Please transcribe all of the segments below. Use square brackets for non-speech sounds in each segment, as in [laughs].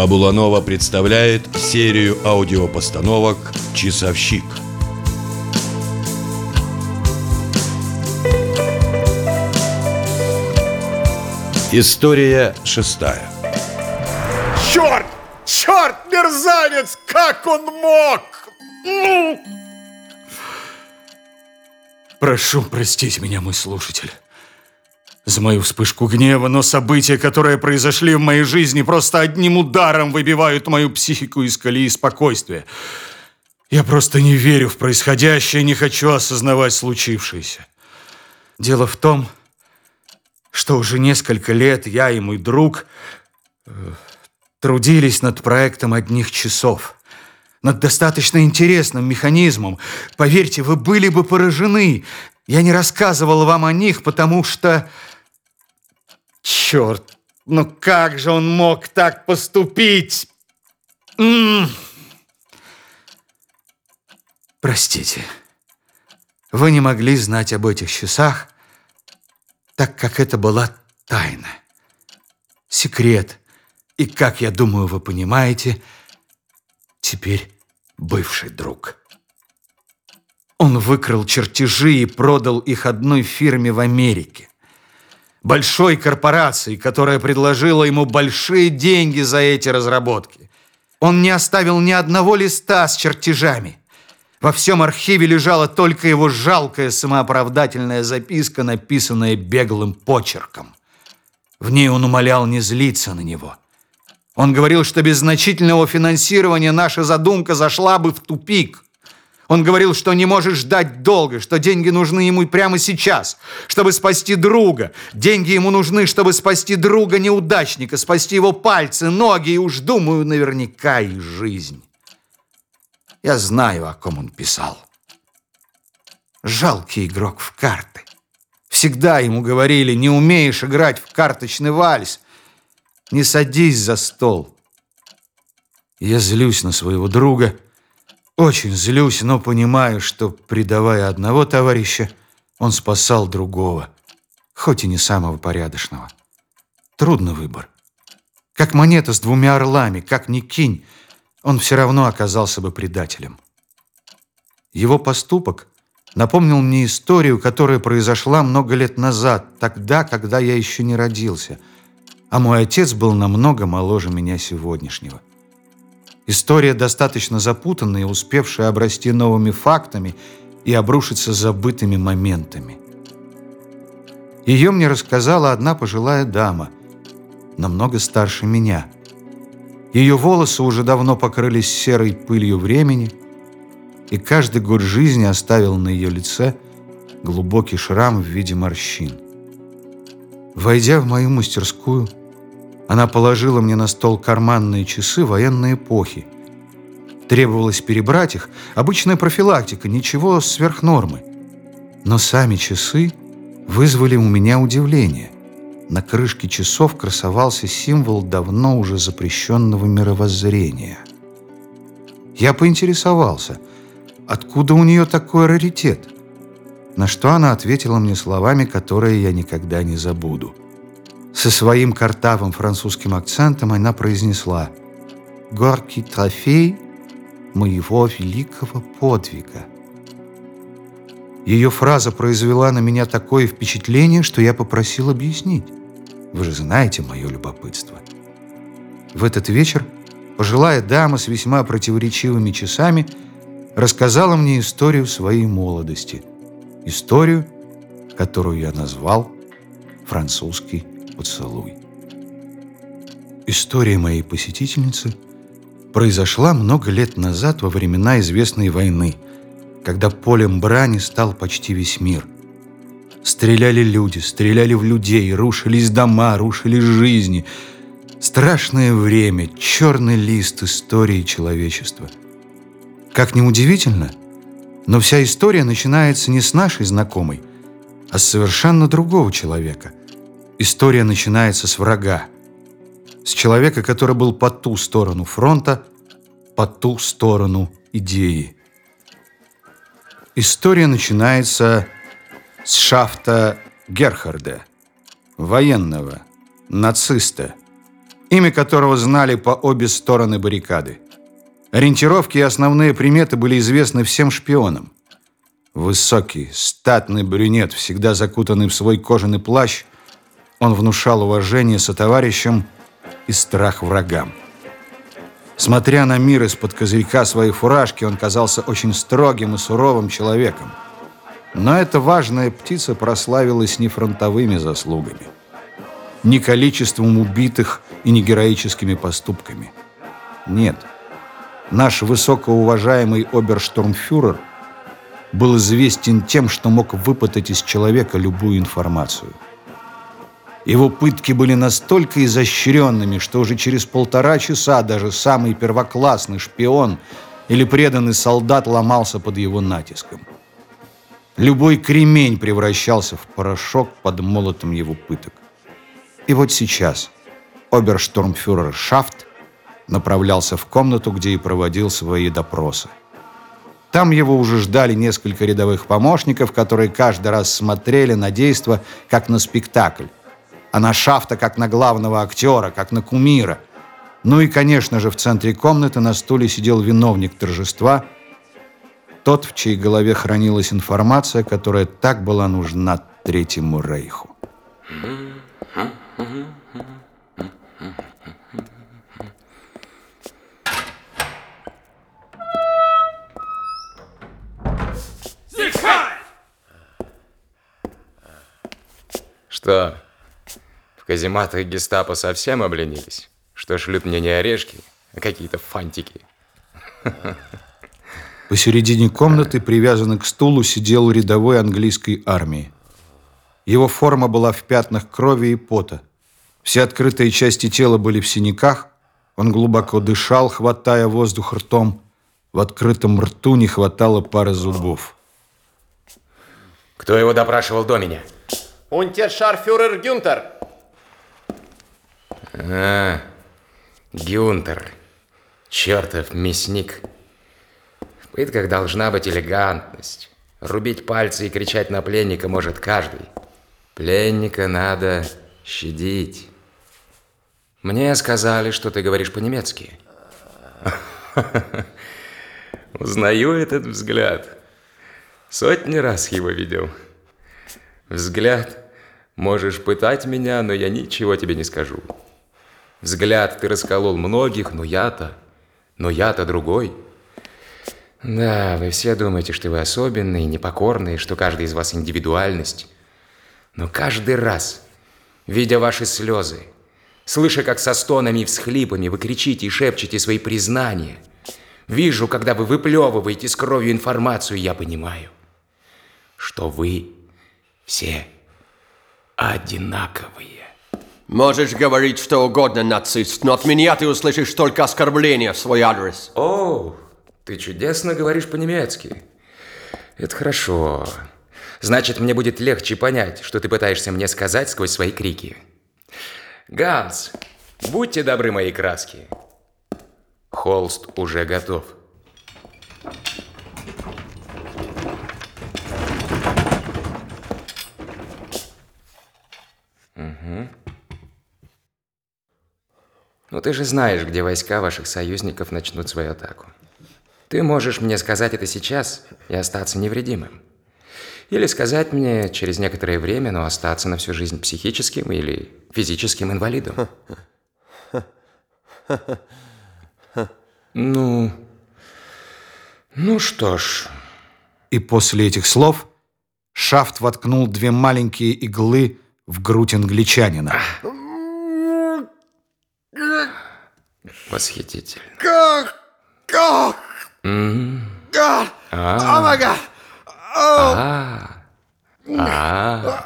Фабула Нова представляет серию аудиопостановок «Часовщик». История шестая. Черт! Черт, мерзавец! Как он мог? Ну! Прошу простить меня, мой слушатель, за мою вспышку гнева, но события, которые произошли в моей жизни, просто одним ударом выбивают мою психику из колеи спокойствия. Я просто не верю в происходящее, не хочу осознавать случившееся. Дело в том, что уже несколько лет я и мой друг э, трудились над проектом одних часов, над достаточно интересным механизмом. Поверьте, вы были бы поражены. Я не рассказывал вам о них, потому что... Черт, ну как же он мог так поступить? М -м -м. Простите, вы не могли знать об этих часах, так как это была тайна, секрет. И, как я думаю, вы понимаете, теперь бывший друг. Он выкрал чертежи и продал их одной фирме в Америке. Большой корпорации, которая предложила ему большие деньги за эти разработки. Он не оставил ни одного листа с чертежами. Во всем архиве лежала только его жалкая самооправдательная записка, написанная беглым почерком. В ней он умолял не злиться на него. Он говорил, что без значительного финансирования наша задумка зашла бы в тупик. Он говорил, что не может ждать долго, что деньги нужны ему прямо сейчас, чтобы спасти друга. Деньги ему нужны, чтобы спасти друга-неудачника, спасти его пальцы, ноги и уж, думаю, наверняка и жизнь. Я знаю, о ком он писал. Жалкий игрок в карты. Всегда ему говорили, не умеешь играть в карточный вальс, не садись за стол. Я злюсь на своего друга, очень злюсь, но понимаю, что, предавая одного товарища, он спасал другого, хоть и не самого порядочного. Трудный выбор. Как монета с двумя орлами, как ни кинь, он все равно оказался бы предателем. Его поступок напомнил мне историю, которая произошла много лет назад, тогда, когда я еще не родился, а мой отец был намного моложе меня сегодняшнего. История достаточно запутанная, успевшая обрасти новыми фактами и обрушиться забытыми моментами. Ее мне рассказала одна пожилая дама, намного старше меня – ее волосы уже давно покрылись серой пылью времени, и каждый год жизни оставил на ее лице глубокий шрам в виде морщин. Войдя в мою мастерскую, она положила мне на стол карманные часы военной эпохи. Требовалось перебрать их, обычная профилактика, ничего сверх нормы. Но сами часы вызвали у меня удивление – на крышке часов красовался символ давно уже запрещенного мировоззрения. Я поинтересовался, откуда у нее такой раритет, на что она ответила мне словами, которые я никогда не забуду. Со своим картавым французским акцентом она произнесла «Горький трофей моего великого подвига». Ее фраза произвела на меня такое впечатление, что я попросил объяснить. Вы же знаете мое любопытство. В этот вечер пожилая дама с весьма противоречивыми часами рассказала мне историю своей молодости. Историю, которую я назвал «Французский поцелуй». История моей посетительницы произошла много лет назад во времена известной войны, когда полем брани стал почти весь мир – Стреляли люди, стреляли в людей, рушились дома, рушились жизни. Страшное время, черный лист истории человечества. Как ни удивительно, но вся история начинается не с нашей знакомой, а с совершенно другого человека. История начинается с врага. С человека, который был по ту сторону фронта, по ту сторону идеи. История начинается с шафта Герхарда, военного, нациста, имя которого знали по обе стороны баррикады. Ориентировки и основные приметы были известны всем шпионам. Высокий, статный брюнет, всегда закутанный в свой кожаный плащ, он внушал уважение сотоварищам и страх врагам. Смотря на мир из-под козырька своей фуражки, он казался очень строгим и суровым человеком. Но эта важная птица прославилась не фронтовыми заслугами, не количеством убитых и не героическими поступками. Нет, наш высокоуважаемый оберштурмфюрер был известен тем, что мог выпытать из человека любую информацию – его пытки были настолько изощренными, что уже через полтора часа даже самый первоклассный шпион или преданный солдат ломался под его натиском. Любой кремень превращался в порошок под молотом его пыток. И вот сейчас оберштурмфюрер Шафт направлялся в комнату, где и проводил свои допросы. Там его уже ждали несколько рядовых помощников, которые каждый раз смотрели на действо, как на спектакль, а на Шафта как на главного актера, как на кумира. Ну и, конечно же, в центре комнаты на стуле сидел виновник торжества, тот, в чьей голове хранилась информация, которая так была нужна Третьему Рейху. Что? Казематы гестапо совсем обленились, что шлют мне не орешки, а какие-то фантики. Посередине комнаты, привязанный к стулу, сидел рядовой английской армии. Его форма была в пятнах крови и пота. Все открытые части тела были в синяках. Он глубоко дышал, хватая воздух ртом. В открытом рту не хватало пары зубов. Кто его допрашивал до меня? Унтершарфюрер Гюнтер. А, Гюнтер. Чертов мясник. В пытках должна быть элегантность. Рубить пальцы и кричать на пленника может каждый. Пленника надо щадить. Мне сказали, что ты говоришь по-немецки. [laughs] Узнаю этот взгляд. Сотни раз его видел. Взгляд. Можешь пытать меня, но я ничего тебе не скажу. Взгляд ты расколол многих, но я-то... Но я-то другой. Да, вы все думаете, что вы особенные, непокорные, что каждый из вас индивидуальность. Но каждый раз, видя ваши слезы, слыша, как со стонами и всхлипами вы кричите и шепчете свои признания, вижу, когда вы выплевываете с кровью информацию, я понимаю, что вы все одинаковые. Можешь говорить что угодно, нацист, но от меня ты услышишь только оскорбления в свой адрес. О, ты чудесно говоришь по-немецки. Это хорошо. Значит, мне будет легче понять, что ты пытаешься мне сказать сквозь свои крики. Ганс, будьте добры, мои краски. Холст уже готов. Но ты же знаешь, где войска ваших союзников начнут свою атаку. Ты можешь мне сказать это сейчас и остаться невредимым. Или сказать мне через некоторое время, но остаться на всю жизнь психическим или физическим инвалидом. Ну, ну что ж. И после этих слов Шафт воткнул две маленькие иглы в грудь англичанина. Восхитительно. Как? Как? My God! А, а,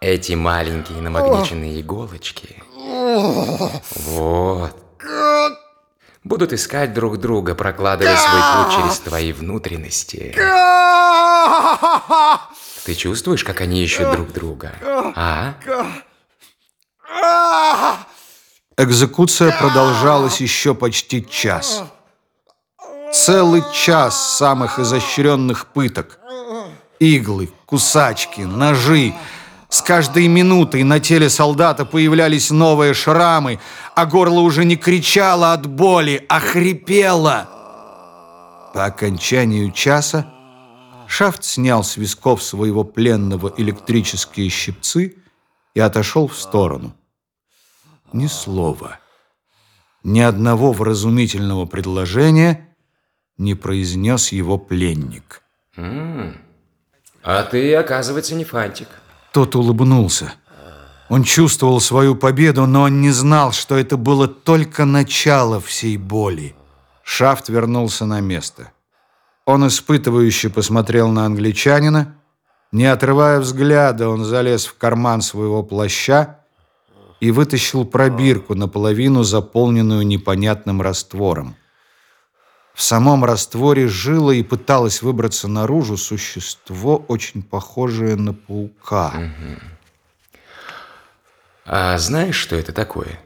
эти маленькие намагниченные иголочки. Вот. Будут искать друг друга, прокладывая свой путь через твои внутренности. Ты чувствуешь, как они ищут друг друга? А? Экзекуция продолжалась еще почти час. Целый час самых изощренных пыток. Иглы, кусачки, ножи. С каждой минутой на теле солдата появлялись новые шрамы, а горло уже не кричало от боли, а хрипело. По окончанию часа Шафт снял с висков своего пленного электрические щипцы и отошел в сторону. Ни слова, ни одного вразумительного предложения не произнес его пленник. А ты, оказывается, не фантик. Тот улыбнулся. Он чувствовал свою победу, но он не знал, что это было только начало всей боли. Шафт вернулся на место. Он испытывающе посмотрел на англичанина. Не отрывая взгляда, он залез в карман своего плаща и вытащил пробирку, наполовину заполненную непонятным раствором. В самом растворе жило и пыталось выбраться наружу существо, очень похожее на паука. А знаешь, что это такое?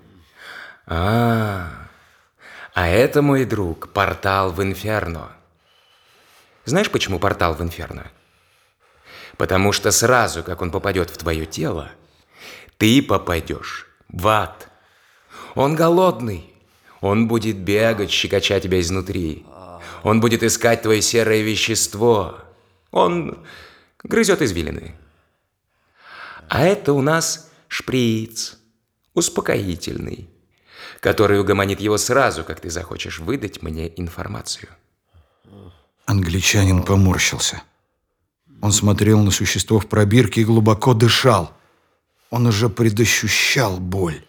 А, а это, мой друг, портал в Инферно. Знаешь, почему портал в Инферно? Потому что сразу, как он попадет в твое тело, ты попадешь в ад. Он голодный. Он будет бегать, щекоча тебя изнутри. Он будет искать твое серое вещество. Он грызет извилины. А это у нас шприц, успокоительный, который угомонит его сразу, как ты захочешь выдать мне информацию. Англичанин поморщился. Он смотрел на существо в пробирке и глубоко дышал. Он уже предощущал боль.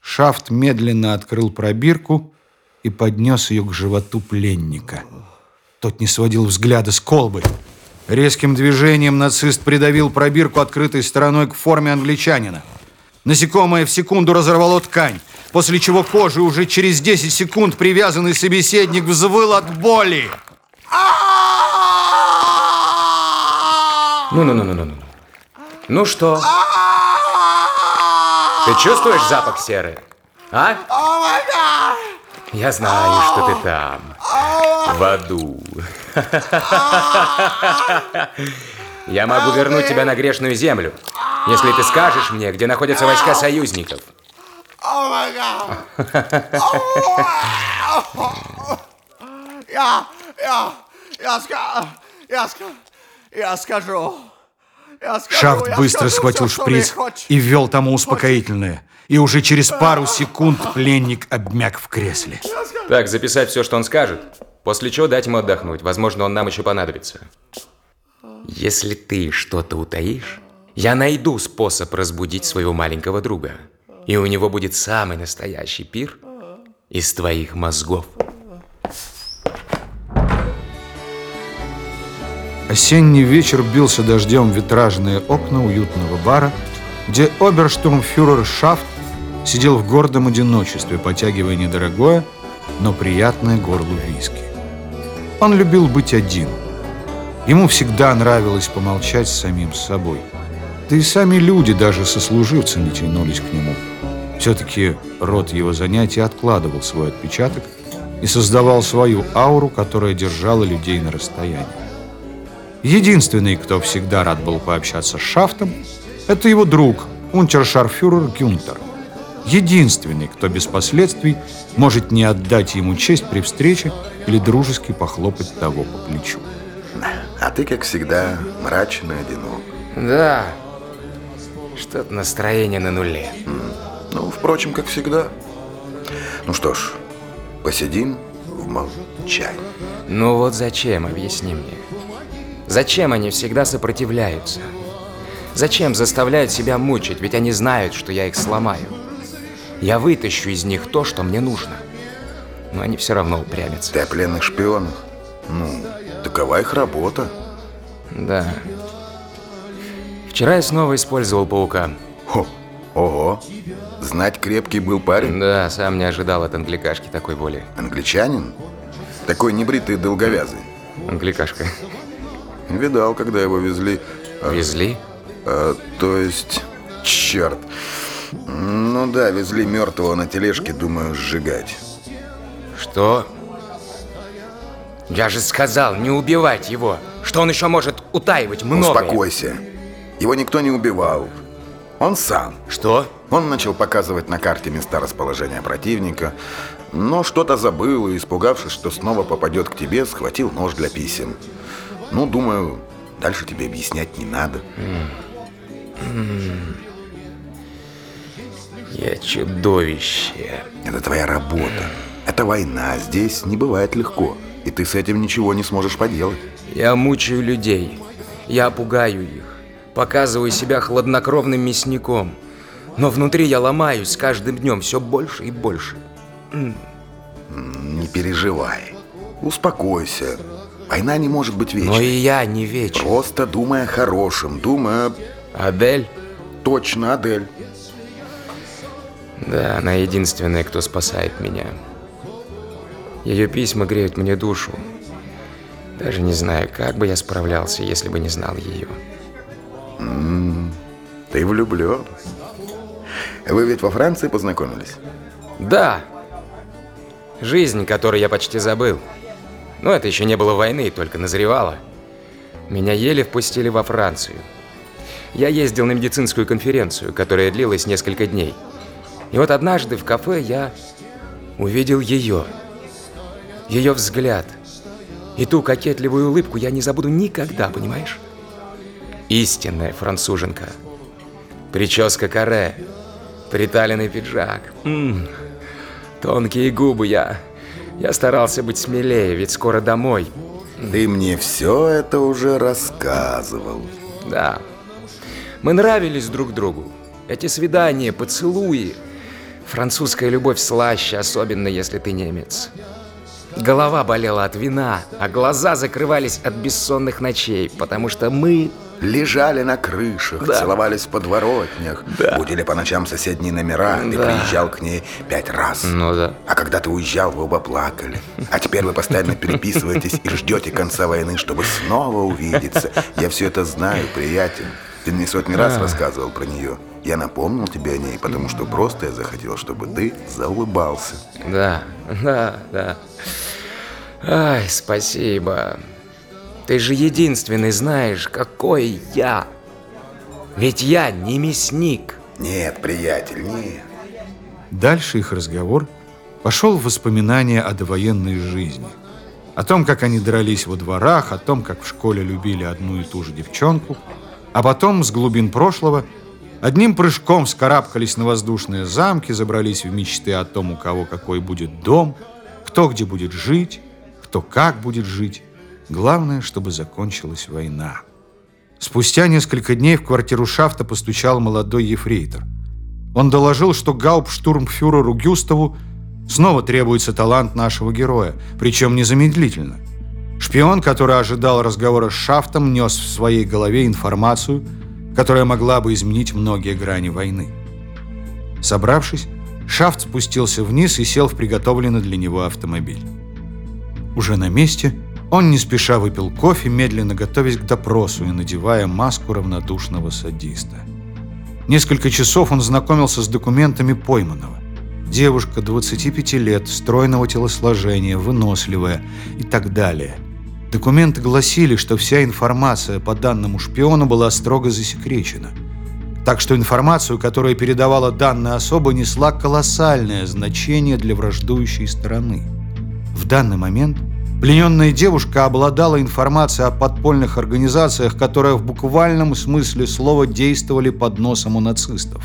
Шафт медленно открыл пробирку и поднес ее к животу пленника. Тот не сводил взгляда с колбы. Резким движением нацист придавил пробирку открытой стороной к форме англичанина. Насекомое в секунду разорвало ткань, после чего кожа уже через 10 секунд привязанный собеседник взвыл от боли. Ну-ну-ну-ну-ну. Ну что? Ты чувствуешь запах серы? А? Я знаю, что ты там. В аду. [laughs] Я могу вернуть тебя на грешную землю, если ты скажешь мне, где находятся войска союзников. Я, я, я, ска, я, ска, я скажу. Шафт быстро скажу схватил шприц и ввел тому успокоительное. И уже через пару секунд пленник обмяк в кресле. Так, записать все, что он скажет, после чего дать ему отдохнуть. Возможно, он нам еще понадобится. Если ты что-то утаишь, я найду способ разбудить своего маленького друга. И у него будет самый настоящий пир из твоих мозгов. Осенний вечер бился дождем в витражные окна уютного бара, где оберштурмфюрер Шафт сидел в гордом одиночестве, потягивая недорогое, но приятное горлу виски. Он любил быть один. Ему всегда нравилось помолчать с самим собой. Да и сами люди, даже сослуживцы, не тянулись к нему. Все-таки род его занятий откладывал свой отпечаток и создавал свою ауру, которая держала людей на расстоянии. Единственный, кто всегда рад был пообщаться с Шафтом, это его друг, унтершарфюрер Гюнтер. Единственный, кто без последствий может не отдать ему честь при встрече или дружески похлопать того по плечу. А ты, как всегда, мрачен и одинок. Да, что-то настроение на нуле. Ну, впрочем, как всегда. Ну что ж, посидим в молчании. Ну вот зачем, объясни мне. Зачем они всегда сопротивляются? Зачем заставляют себя мучить, ведь они знают, что я их сломаю. Я вытащу из них то, что мне нужно. Но они все равно упрямятся. Ты о пленных шпионах? Ну, такова их работа. Да. Вчера я снова использовал паука. Хо, ого. Знать крепкий был парень. Да, сам не ожидал от англикашки такой боли. Англичанин? Такой небритый долговязый. Англикашка. Видал, когда его везли. Везли? а, то есть, черт. Ну да, везли мертвого на тележке, думаю, сжигать. Что? Я же сказал, не убивать его. Что он еще может утаивать много. Успокойся. Его никто не убивал. Он сам. Что? Он начал показывать на карте места расположения противника, но что-то забыл и, испугавшись, что снова попадет к тебе, схватил нож для писем. Ну, думаю, дальше тебе объяснять не надо. Я чудовище. Это твоя работа. Это война. Здесь не бывает легко. И ты с этим ничего не сможешь поделать. Я мучаю людей. Я пугаю их. Показываю себя хладнокровным мясником. Но внутри я ломаюсь с каждым днем все больше и больше. Не переживай. Успокойся. Война не может быть вечной. Но и я не вечен. Просто думай о хорошем. Думай о... Адель? Точно, Адель. Да, она единственная, кто спасает меня. Ее письма греют мне душу. Даже не знаю, как бы я справлялся, если бы не знал ее. Ты влюблен. Вы ведь во Франции познакомились? Да. Жизнь, которую я почти забыл. Но это еще не было войны, только назревало. Меня еле впустили во Францию. Я ездил на медицинскую конференцию, которая длилась несколько дней. И вот однажды в кафе я увидел ее. Ее взгляд. И ту кокетливую улыбку я не забуду никогда, понимаешь? Истинная француженка. Прическа каре. Приталенный пиджак. М -м. Тонкие губы я... Я старался быть смелее, ведь скоро домой. Ты мне все это уже рассказывал. Да. Мы нравились друг другу. Эти свидания, поцелуи. Французская любовь слаще, особенно если ты немец. Голова болела от вина, а глаза закрывались от бессонных ночей, потому что мы... Лежали на крышах, Да. целовались в подворотнях, Да. будили по ночам соседние номера. Ты Да. приезжал к ней пять раз. Ну да. А когда ты уезжал, вы оба плакали. А теперь вы постоянно переписываетесь и ждете конца войны, чтобы снова увидеться. Я все это знаю, приятель. Ты мне сотни раз рассказывал про нее. Я напомнил тебе о ней, потому что просто я захотел, чтобы ты заулыбался. Да, [laughs] да, да. Ай, спасибо. Ты же единственный знаешь, какой я. Ведь я не мясник. Нет, приятель, нет. Дальше их разговор пошел в воспоминания о довоенной жизни. О том, как они дрались во дворах, о том, как в школе любили одну и ту же девчонку, а потом с глубин прошлого одним прыжком вскарабкались на воздушные замки, забрались в мечты о том, у кого какой будет дом, кто где будет жить, кто как будет жить. Главное, чтобы закончилась война. Спустя несколько дней в квартиру Шафта постучал молодой ефрейтор. Он доложил, что гауптштурмфюреру Гюставу снова требуется талант нашего героя, причем незамедлительно. Шпион, который ожидал разговора с Шафтом, нес в своей голове информацию, которая могла бы изменить многие грани войны. Собравшись, Шафт спустился вниз и сел в приготовленный для него автомобиль. Уже на месте он не спеша выпил кофе, медленно готовясь к допросу и надевая маску равнодушного садиста. Несколько часов он знакомился с документами пойманного. Девушка 25 лет, стройного телосложения, выносливая и так далее. Документы гласили, что вся информация по данному шпиону была строго засекречена. Так что информацию, которая передавала данная особа, несла колоссальное значение для враждующей стороны. В данный момент плененная девушка обладала информацией о подпольных организациях, которые в буквальном смысле слова действовали под носом у нацистов.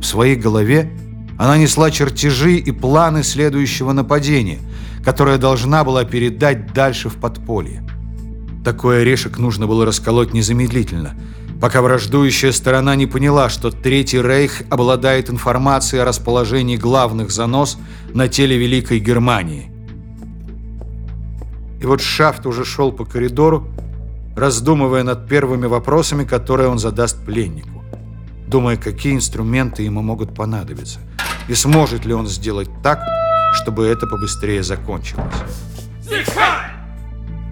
В своей голове она несла чертежи и планы следующего нападения, которое должна была передать дальше в подполье. Такой орешек нужно было расколоть незамедлительно, пока враждующая сторона не поняла, что Третий Рейх обладает информацией о расположении главных занос на теле Великой Германии. И вот Шафт уже шел по коридору, раздумывая над первыми вопросами, которые он задаст пленнику, думая, какие инструменты ему могут понадобиться, и сможет ли он сделать так, чтобы это побыстрее закончилось.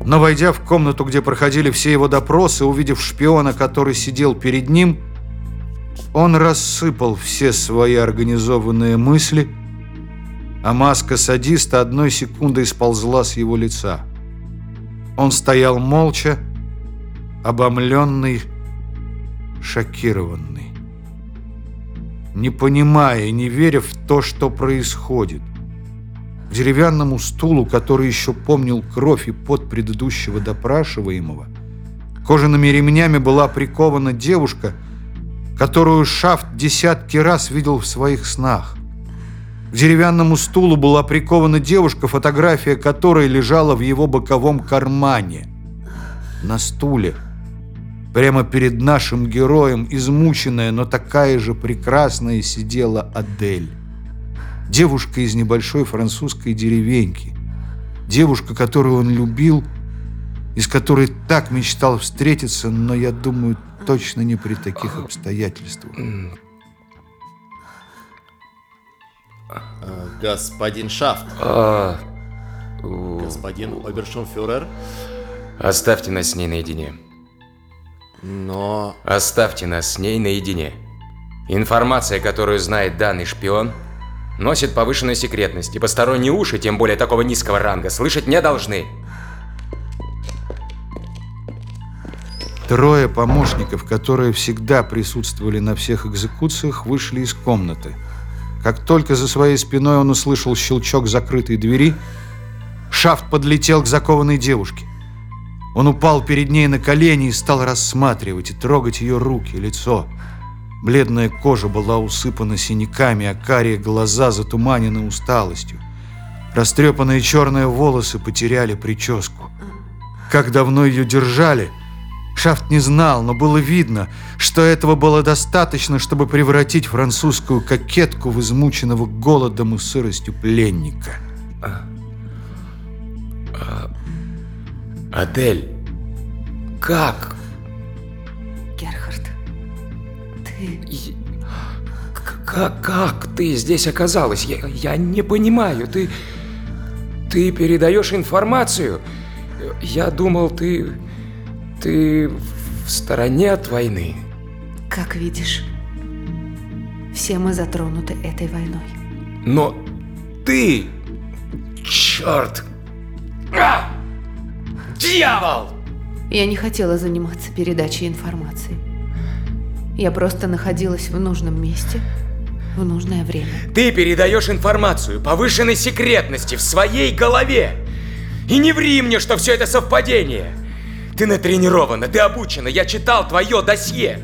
Но войдя в комнату, где проходили все его допросы, увидев шпиона, который сидел перед ним, он рассыпал все свои организованные мысли, а маска садиста одной секундой сползла с его лица. Он стоял молча, обомленный шокированный, не понимая и не веря в то, что происходит. К деревянному стулу, который еще помнил кровь и пот предыдущего допрашиваемого, кожаными ремнями была прикована девушка, которую Шафт десятки раз видел в своих снах. К деревянному стулу была прикована девушка, фотография которой лежала в его боковом кармане. На стуле, прямо перед нашим героем, измученная, но такая же прекрасная, сидела Адель. Девушка из небольшой французской деревеньки. Девушка, которую он любил, и с которой так мечтал встретиться, но, я думаю, точно не при таких обстоятельствах. Господин Шафт, А, господин обершонфюрер, оставьте нас с ней наедине. но... Оставьте нас с ней наедине. Информация, которую знает данный шпион, носит повышенную секретность, и посторонние уши, тем более такого низкого ранга, слышать не должны. Трое помощников, которые всегда присутствовали на всех экзекуциях, вышли из комнаты. Как только за своей спиной он услышал щелчок закрытой двери, Шафт подлетел к закованной девушке. Он упал перед ней на колени и стал рассматривать и трогать ее руки, лицо. Бледная кожа была усыпана синяками, а карие глаза затуманены усталостью. Растрепанные черные волосы потеряли прическу. Как давно ее держали, Шафт не знал, но было видно, что этого было достаточно, чтобы превратить французскую кокетку в измученного голодом и сыростью пленника. Адель, как? Герхард, ты... И- Как, как ты здесь оказалась? Я, я не понимаю. Ты... Ты передаешь информацию? Я думал, ты... Ты в стороне от войны. Как видишь, все мы затронуты этой войной. Но ты... Черт! А! Дьявол! Я не хотела заниматься передачей информации. Я просто находилась в нужном месте в нужное время. Ты передаешь информацию повышенной секретности в своей голове. И не ври мне, что все это совпадение. Ты натренирована, ты обучена, я читал твое досье.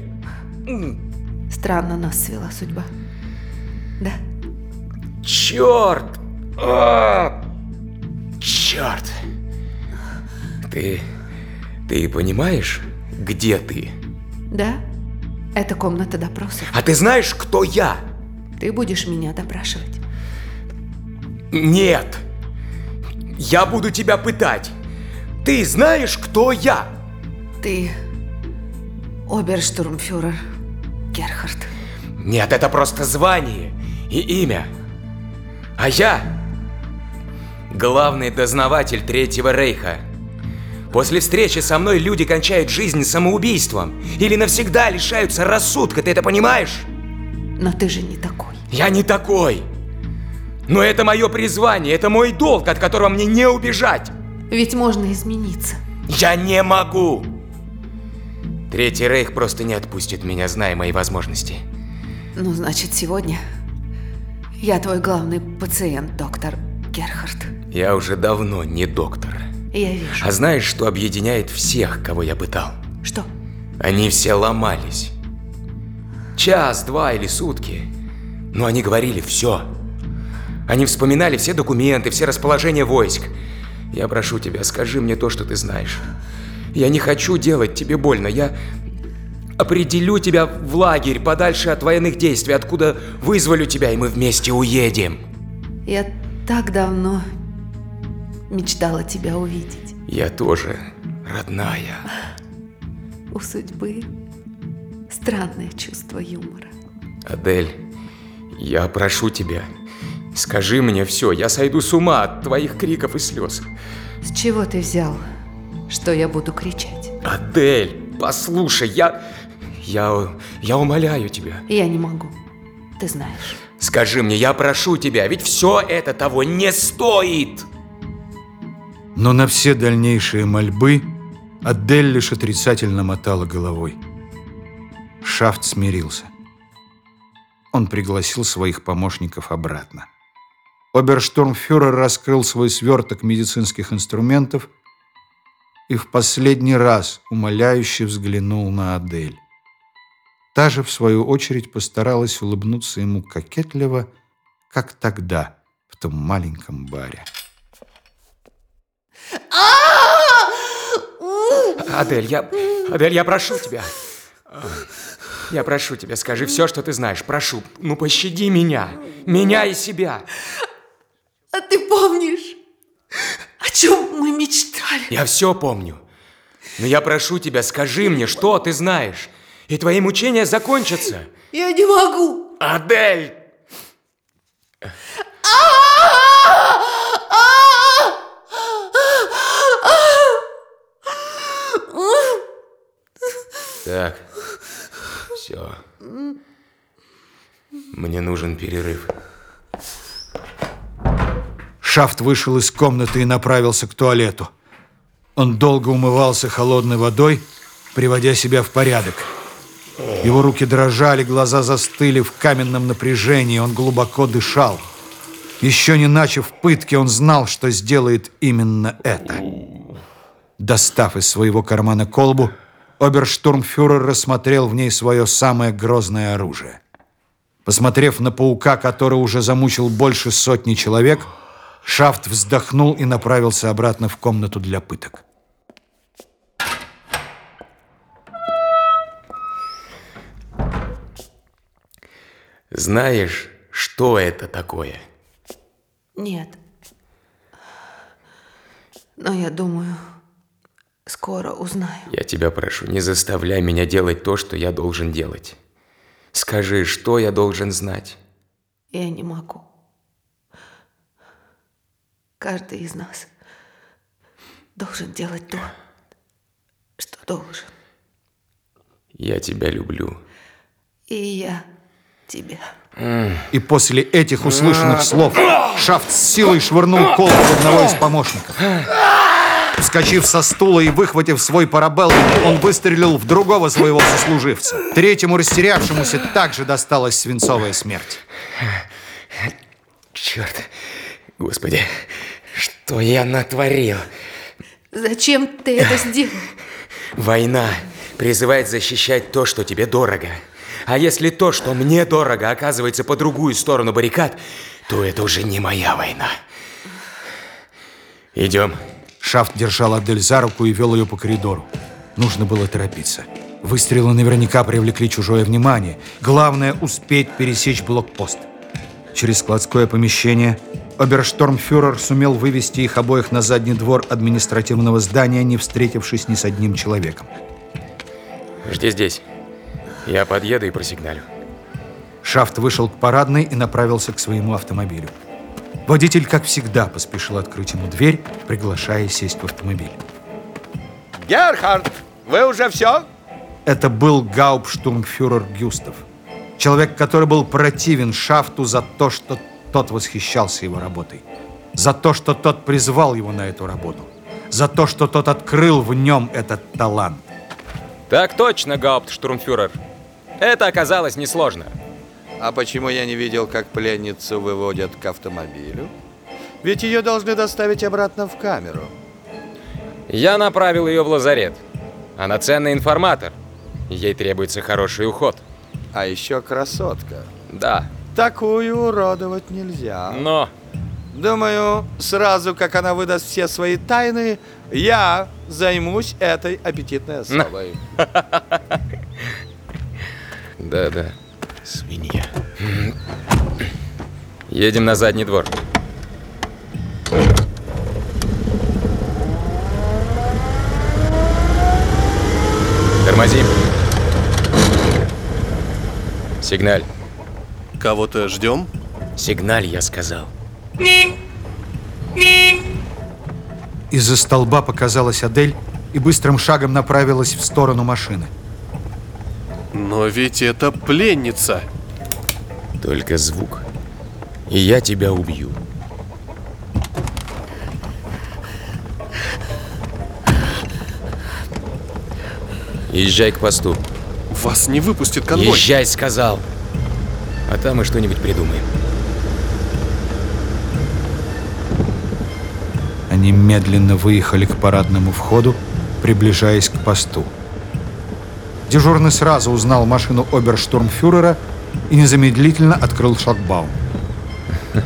Странно нас свела судьба. Да? Черт! А! Черт! Ты... Ты понимаешь, где ты? Да? Это комната допросов. А ты знаешь, кто я? Ты будешь меня допрашивать. Нет! Я буду тебя пытать. Ты знаешь, кто я? Ты оберштурмфюрер Герхард. Нет, это просто звание и имя. А я главный дознаватель Третьего Рейха. После встречи со мной люди кончают жизнь самоубийством или навсегда лишаются рассудка, ты это понимаешь? Но ты же не такой. Я не такой. Но это мое призвание, это мой долг, от которого мне не убежать. Ведь можно измениться. Я не могу. Третий Рейх просто не отпустит меня, зная мои возможности. Ну, значит, сегодня я твой главный пациент, доктор Герхард. Я уже давно не доктор. Я вижу. А знаешь, что объединяет всех, кого я пытал? Что? Они все ломались. Час, два или сутки. Но они говорили все. Они вспоминали все документы, все расположения войск. Я прошу тебя, скажи мне то, что ты знаешь. Я не хочу делать тебе больно. Я определю тебя в лагерь подальше от военных действий, откуда вызволю тебя, и мы вместе уедем. Я так давно мечтала тебя увидеть. Я тоже, родная. У судьбы странное чувство юмора. Адель, я прошу тебя, скажи мне все, я сойду с ума от твоих криков и слез. С чего ты взял, что я буду кричать? Адель, послушай, я... Я... Я умоляю тебя. Я не могу. Ты знаешь. Скажи мне, я прошу тебя, ведь все это того не стоит. Но на все дальнейшие мольбы Адель лишь отрицательно мотала головой. Шафт смирился. Он пригласил своих помощников обратно. Оберштурмфюрер раскрыл свой сверток медицинских инструментов и в последний раз умоляюще взглянул на Адель. Та же, в свою очередь, постаралась улыбнуться ему кокетливо, как тогда, в том маленьком баре. Адель, я... Адель, я прошу тебя. Я прошу тебя, скажи все, что ты знаешь. Прошу, ну пощади меня. Меня и себя. А ты помнишь, о чем мы мечтали? Я все помню. Но я прошу тебя, скажи мне, что ты знаешь. И твои мучения закончатся. Я не могу. Адель! Так, все. Мне нужен перерыв. Шафт вышел из комнаты и направился к туалету. Он долго умывался холодной водой, приводя себя в порядок. Его руки дрожали, глаза застыли в каменном напряжении, он глубоко дышал. Еще не начав пытки, он знал, что сделает именно это. Достав из своего кармана колбу, оберштурмфюрер рассмотрел в ней свое самое грозное оружие. Посмотрев на паука, который уже замучил больше сотни человек, Шафт вздохнул и направился обратно в комнату для пыток. Знаешь, что это такое? Нет. Но я думаю, скоро узнаю. Я тебя прошу, не заставляй меня делать то, что я должен делать. Скажи, что я должен знать? Я не могу. Каждый из нас должен делать то, что должен. Я тебя люблю. И я тебя. И после этих услышанных слов Шафт с силой швырнул колбу в одного из помощников. Вскочив со стула и выхватив свой парабелл, он выстрелил в другого своего сослуживца. Третьему растерявшемуся также досталась свинцовая смерть. Черт, господи, что я натворил? Зачем ты это сделал? Война призывает защищать то, что тебе дорого. А если то, что мне дорого, оказывается по другую сторону баррикад, то это уже не моя война. Идем. Шафт держал Адель за руку и вел ее по коридору. Нужно было торопиться. Выстрелы наверняка привлекли чужое внимание. Главное – успеть пересечь блокпост. Через складское помещение оберштормфюрер сумел вывести их обоих на задний двор административного здания, не встретившись ни с одним человеком. Жди здесь. Я подъеду и просигналю. Шафт вышел к парадной и направился к своему автомобилю. Водитель, как всегда, поспешил открыть ему дверь, приглашая сесть в автомобиль. Герхард, вы уже все? Это был гауптштурмфюрер Гюстав. Человек, который был противен Шафту за то, что тот восхищался его работой. За то, что тот призвал его на эту работу. За то, что тот открыл в нем этот талант. Так точно, гауптштурмфюрер. Это оказалось несложно. А почему я не видел, как пленницу выводят к автомобилю? Ведь ее должны доставить обратно в камеру. Я направил ее в лазарет. Она ценный информатор. Ей требуется хороший уход. А еще красотка. Да, Такую уродовать нельзя. но... Думаю, сразу как она выдаст все свои тайны, я займусь этой аппетитной особой. [laughs] Да-да, свинья. Едем на задний двор. Тормозим. Сигналь. Кого-то ждем? Сигналь, я сказал. Из-за столба показалась Адель и быстрым шагом направилась в сторону машины. Но ведь это пленница. Только звук. И я тебя убью. Езжай к посту. Вас не выпустит конвой. Езжай, сказал. А там мы что-нибудь придумаем. Они медленно выехали к парадному входу, приближаясь к посту. Дежурный сразу узнал машину оберштурмфюрера и незамедлительно открыл шлагбаум. [laughs]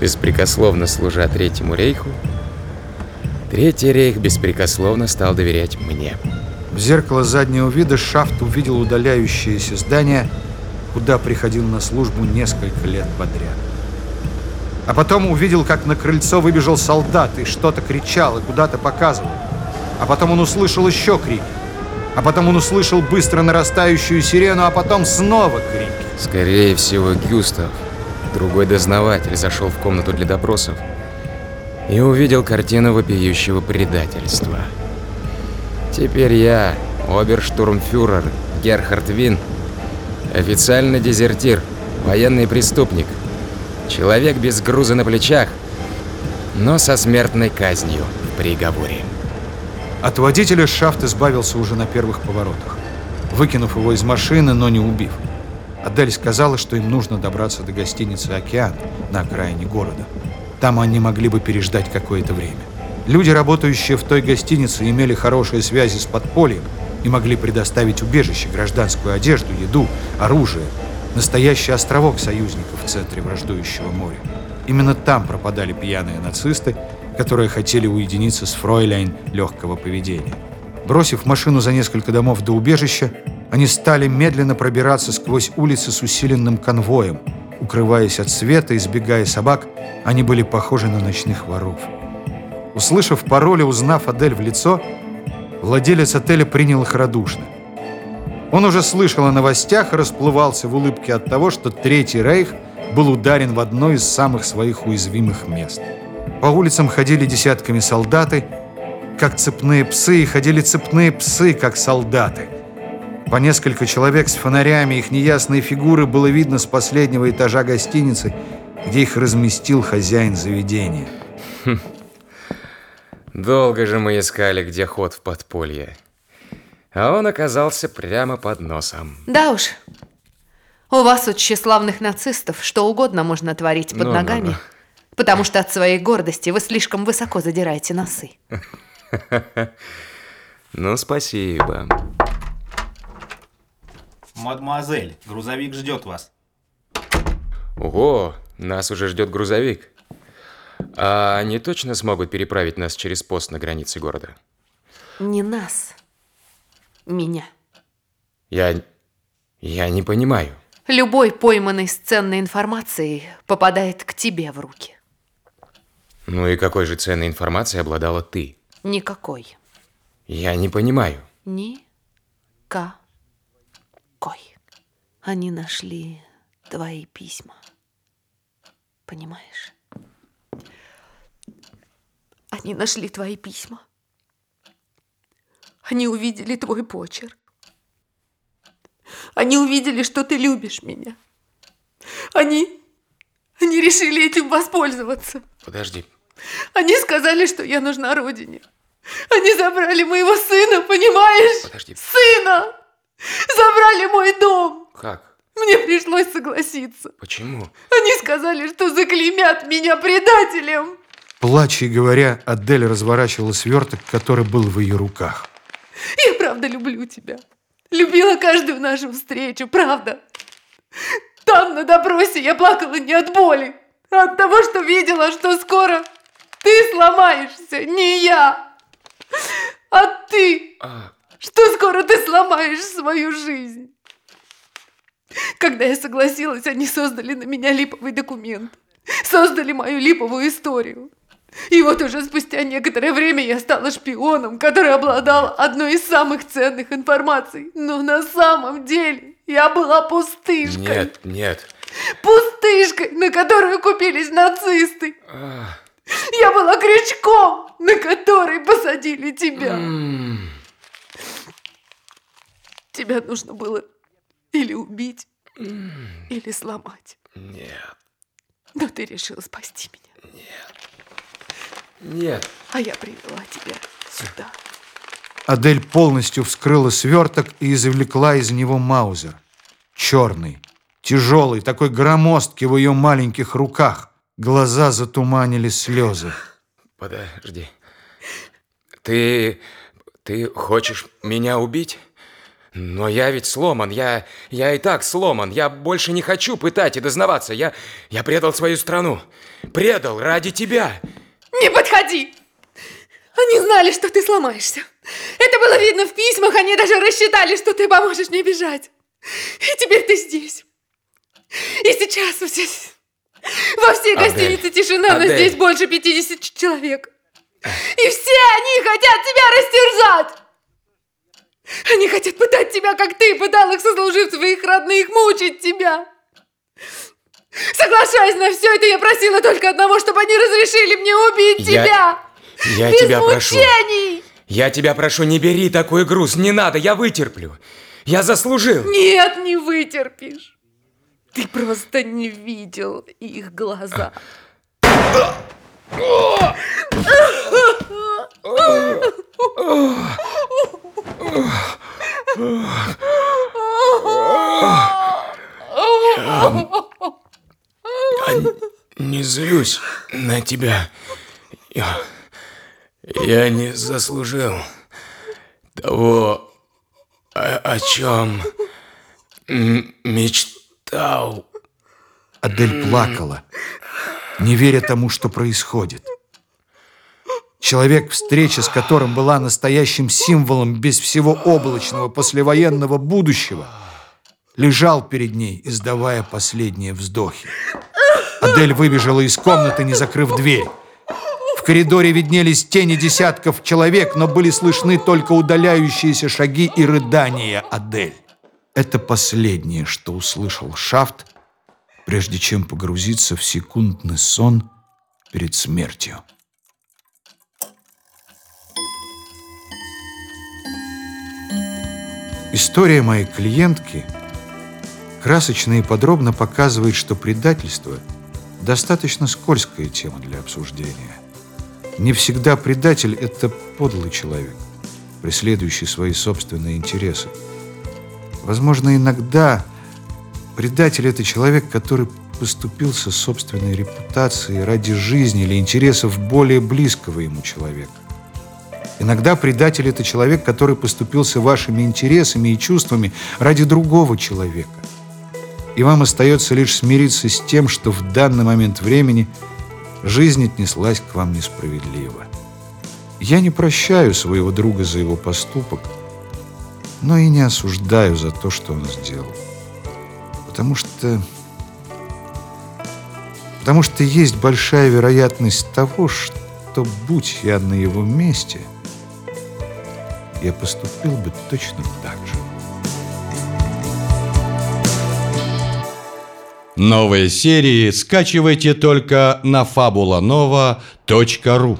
Беспрекословно служа Третьему рейху, Третий рейх беспрекословно стал доверять мне. В зеркало заднего вида Шафт увидел удаляющееся здание, куда приходил на службу несколько лет подряд. А потом увидел, как на крыльцо выбежал солдат и что-то кричал и куда-то показывал. А потом он услышал еще крики. А потом он услышал быстро нарастающую сирену, а потом снова крики. Скорее всего, Гюстав, другой дознаватель, зашел в комнату для допросов и увидел картину вопиющего предательства. Теперь я, оберштурмфюрер Герхард Вин, официально дезертир, военный преступник, человек без груза на плечах, но со смертной казнью в приговоре. От водителя Шафт избавился уже на первых поворотах, выкинув его из машины, но не убив. Адель сказала, что им нужно добраться до гостиницы «Океан» на окраине города. Там они могли бы переждать какое-то время. Люди, работающие в той гостинице, имели хорошие связи с подпольем и могли предоставить убежище, гражданскую одежду, еду, оружие. Настоящий островок союзников в центре враждующего моря. Именно там пропадали пьяные нацисты, которые хотели уединиться с фройляйн легкого поведения. Бросив машину за несколько домов до убежища, они стали медленно пробираться сквозь улицы с усиленным конвоем. Укрываясь от света, избегая собак, они были похожи на ночных воров. Услышав пароль и узнав Адель в лицо, владелец отеля принял их радушно. Он уже слышал о новостях и расплывался в улыбке от того, что Третий Рейх был ударен в одно из самых своих уязвимых мест. По улицам ходили десятками солдаты, как цепные псы, и ходили цепные псы, как солдаты. По несколько человек с фонарями, их неясные фигуры было видно с последнего этажа гостиницы, где их разместил хозяин заведения. Долго же мы искали, где ход в подполье. А он оказался прямо под носом. Да уж. У вас, у тщеславных нацистов, что угодно можно творить под Ну-ну-ну. ногами. Потому что от своей гордости вы слишком высоко задираете носы. [laughs] Ну, спасибо. Мадемуазель, грузовик ждет вас. Ого, нас уже ждет грузовик. А они точно смогут переправить нас через пост на границе города? Не нас. Меня. Я... я не понимаю. Любой пойманный с ценной информацией попадает к тебе в руки. Ну и какой же ценной информацией обладала ты? Никакой. Я не понимаю. Ни-ка-кой. Они нашли твои письма. Понимаешь? Они нашли твои письма. Они увидели твой почерк. Они увидели, что ты любишь меня. Они... Они решили этим воспользоваться. Подожди. Они сказали, что я нужна родине. Они забрали моего сына, понимаешь? Подожди. Сына! Забрали мой дом. Как? Мне пришлось согласиться. Почему? Они сказали, что заклеймят меня предателем. Плача и говоря, Адель разворачивала сверток, который был в ее руках. Я правда люблю тебя. Любила каждую нашу встречу, правда. Там, на допросе, я плакала не от боли, а от того, что видела, что скоро ты сломаешься, не я, а ты. А, Что скоро ты сломаешь свою жизнь. Когда я согласилась, они создали на меня липовый документ. Создали мою липовую историю. И вот уже спустя некоторое время я стала шпионом, который обладал одной из самых ценных информаций. Но на самом деле я была пустышкой. нет, нет. Пустышкой, на которую купились нацисты. Я была крючком, на который посадили тебя. Тебя нужно было или убить, или сломать. Нет, Но ты решила спасти меня. нет. А я привела тебя сюда. Адель полностью вскрыла сверток и извлекла из него маузер. Черный, тяжелый, такой громоздкий в ее маленьких руках. Глаза затуманили слезы. Подожди. Ты... ты хочешь меня убить? Но я ведь сломан, я... я и так сломан. Я больше не хочу пытать и дознаваться. Я... я предал свою страну. Предал ради тебя. Не подходи! Они знали, что ты сломаешься. Это было видно в письмах, они даже рассчитали, что ты поможешь мне бежать. И теперь ты здесь. И сейчас здесь... Во всей Адель, гостинице тишина, но Адель. здесь больше 50 человек. И все они хотят тебя растерзать! Они хотят пытать тебя, как ты пытал их сослуживцев и их родных, мучить тебя. Соглашаясь на все это, я просила только одного, чтобы они разрешили мне убить Я- тебя. Я Без тебя прошу. мучений! Я тебя прошу, не бери такой груз. Не надо, я вытерплю. Я заслужил. Нет, не вытерпишь. Ты просто не видел их глаза. Не злюсь на тебя. Я, я не заслужил того, о, о чем мечтал. Адель плакала, не веря тому, что происходит. Человек, встреча с которым была настоящим символом без всего облачного послевоенного будущего, лежал перед ней, издавая последние вздохи. Адель выбежала из комнаты, не закрыв дверь. В коридоре виднелись тени десятков человек, но были слышны только удаляющиеся шаги и рыдания Адель. Это последнее, что услышал Шафт, прежде чем погрузиться в секундный сон перед смертью. История моей клиентки красочно и подробно показывает, что предательство – достаточно скользкая тема для обсуждения. Не всегда предатель – это подлый человек, преследующий свои собственные интересы. Возможно, иногда предатель – это человек, который поступил со собственной репутацией ради жизни или интересов более близкого ему человека. Иногда предатель – это человек, который поступился вашими интересами и чувствами ради другого человека. И вам остается лишь смириться с тем, что в данный момент времени жизнь отнеслась к вам несправедливо. Я не прощаю своего друга за его поступок, но и не осуждаю за то, что он сделал. Потому что... Потому что есть большая вероятность того, что, будь я на его месте, я поступил бы точно так же. Новые серии скачивайте только на fabulanova.ru